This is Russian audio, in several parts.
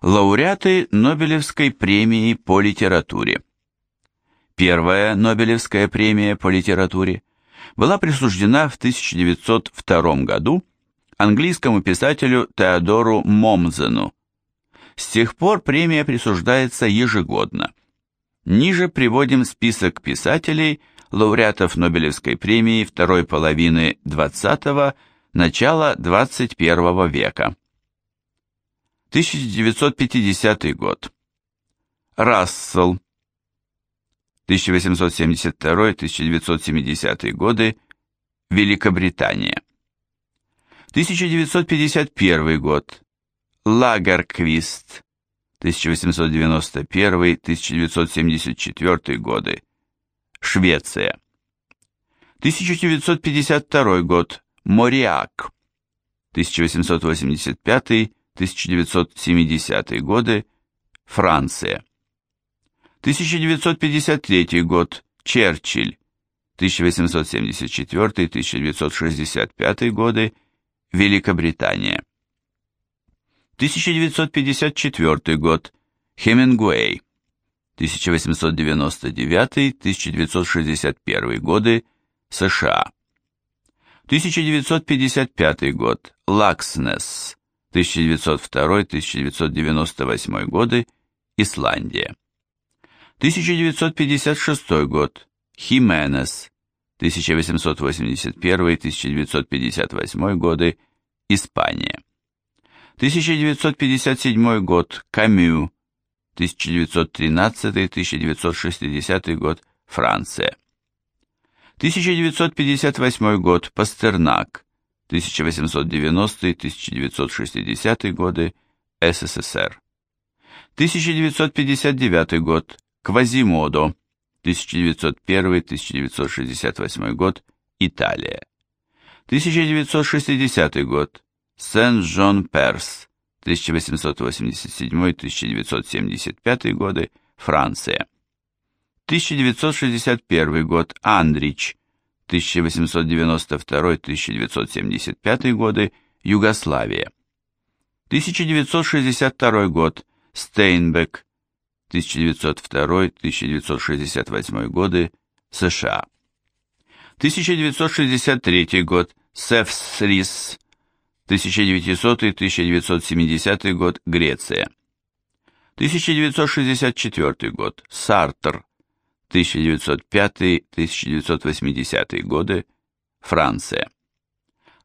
Лауреаты Нобелевской премии по литературе. Первая Нобелевская премия по литературе была присуждена в 1902 году английскому писателю Теодору Момзену. С тех пор премия присуждается ежегодно. Ниже приводим список писателей, лауреатов Нобелевской премии второй половины 20-го, начала 21 века. 1950 год. Рассел. 1872-1970 годы. Великобритания. 1951 год. Лагерквист. 1891-1974 годы. Швеция. 1952 год. Мориак. 1885-1970 годы. Франция. 1953 год. Черчилль. 1874-1965 годы. Великобритания. 1954 год. Хемингуэй. 1899-1961 годы. США. 1955 год. Лакснес. 1902-1998 годы. Исландия. 1956 год. Хименес. 1881-1958 годы. Испания. 1957 год. Камю. 1913-1960 год. Франция. 1958 год. Пастернак. 1890-1960 годы. СССР. 1959 год. Квазимодо. 1901-1968 год. Италия. 1960 год. Сен-Жон-Перс, 1887-1975 годы, Франция. 1961 год, Андрич, 1892-1975 годы, Югославия. 1962 год, Стейнбек, 1902-1968 годы, США. 1963 год, Сефсрис, 1900-1970 год, Греция. 1964 год, Сартр. 1905-1980 годы, Франция.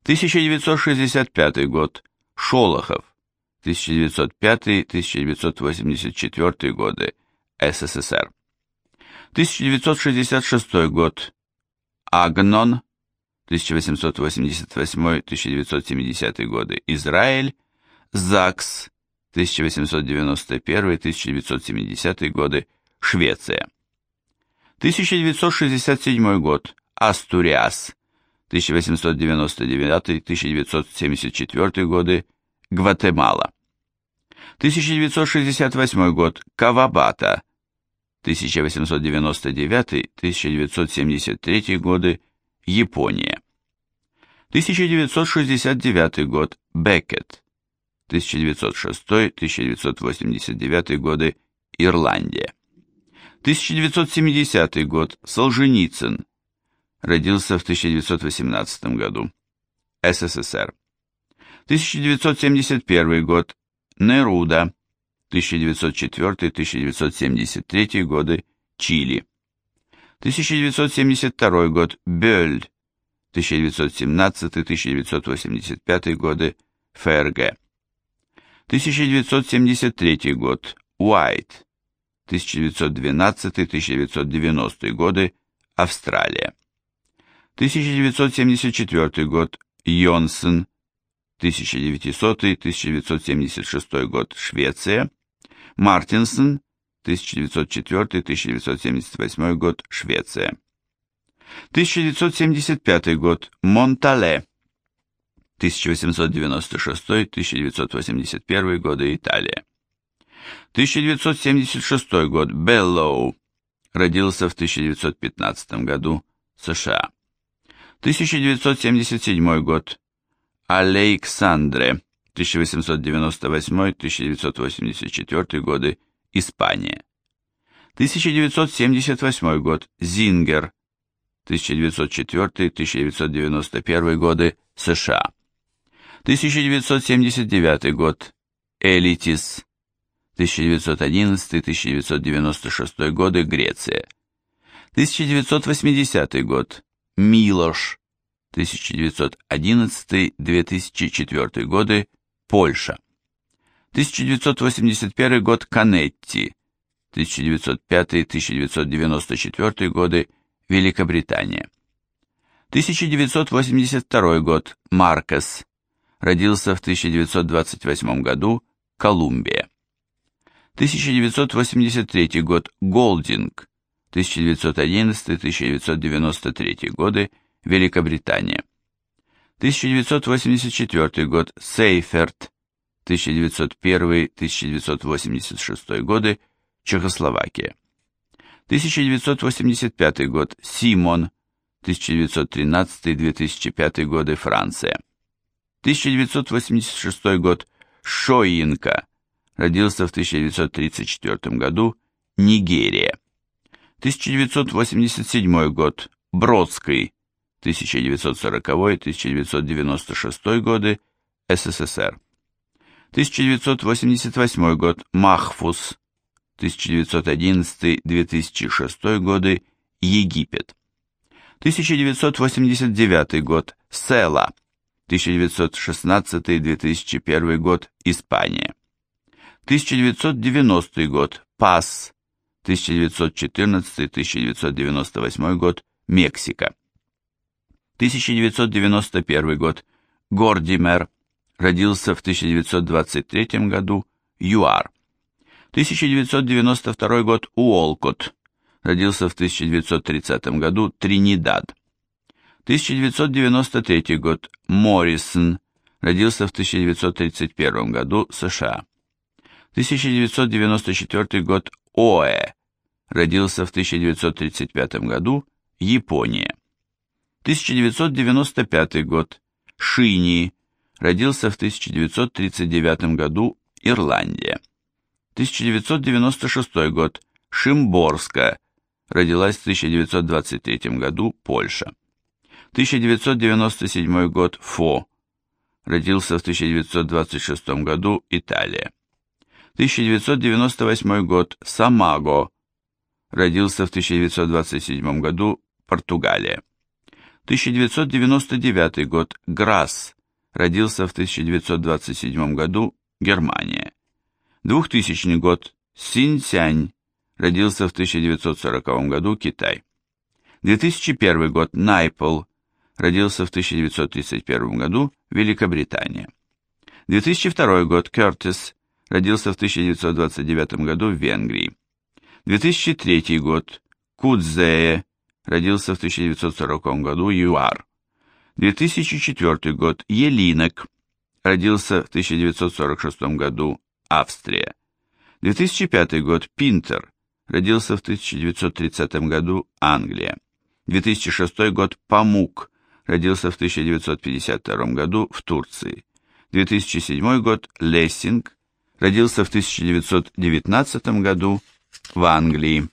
1965 год, Шолохов. 1905-1984 годы, СССР. 1966 год, Агнон. 1888-1970 годы, Израиль, ЗАГС, 1891-1970 годы, Швеция. 1967 год, Астуриас, 1899-1974 годы, Гватемала. 1968 год, Кавабата, 1899-1973 годы, Япония. 1969 год. Беккет. 1906-1989 годы. Ирландия. 1970 год. Солженицын. Родился в 1918 году. СССР. 1971 год. Неруда. 1904-1973 годы. Чили. 1972 год. Бёль. 1917-1985 годы. ФРГ. 1973 год. Уайт. 1912-1990 годы. Австралия. 1974 год. Йонсон. 1900-1976 год. Швеция. Мартинсон. 1904-1978 год, Швеция. 1975 год, Монтале. 1896-1981 годы, Италия. 1976 год, Беллоу. Родился в 1915 году, США. 1977 год, Александре. 1898-1984 годы, Испания. 1978 год, Зингер, 1904-1991 годы, США. 1979 год, Элитис, 1911-1996 годы, Греция. 1980 год, Милош, 1911-2004 годы, Польша. 1981 год, Канетти, 1905-1994 годы, Великобритания. 1982 год, Маркес, родился в 1928 году, Колумбия. 1983 год, Голдинг, 1911-1993 годы, Великобритания. 1984 год, Сейферт, 1901-1986 годы, Чехословакия. 1985 год, Симон, 1913-2005 годы, Франция. 1986 год, Шоинка, родился в 1934 году, Нигерия. 1987 год, Бродский, 1940-1996 годы, СССР. 1988 год, Махфус, 1911-2006 годы, Египет. 1989 год, Села, 1916-2001 год, Испания. 1990 год, Пас, 1914-1998 год, Мексика. 1991 год, Гордимер, родился в 1923 году, ЮАР. 1992 год, Уолкот, родился в 1930 году, Тринидад. 1993 год, Моррисон, родился в 1931 году, США. 1994 год, Оэ, родился в 1935 году, Япония. 1995 год, Шини, родился в 1939 году, Ирландия. 1996 год, Шимборска, родилась в 1923 году, Польша. 1997 год, Фо, родился в 1926 году, Италия. 1998 год, Самаго, родился в 1927 году, Португалия. 1999 год, Грасс, родился в 1927 году, Германия. 2000 год, Синьцянь, родился в 1940 году, Китай. 2001 год, Найпл, родился в 1931 году, Великобритания. 2002 год, Кертис, родился в 1929 году в Венгрии. 2003 год, Кудзее, родился в 1940 году, ЮАР. 2004 год, Елинок, родился в 1946 году, Австрия. 2005 год, Пинтер, родился в 1930 году, Англия. 2006 год, Памук, родился в 1952 году в Турции. 2007 год, Лессинг, родился в 1919 году в Англии.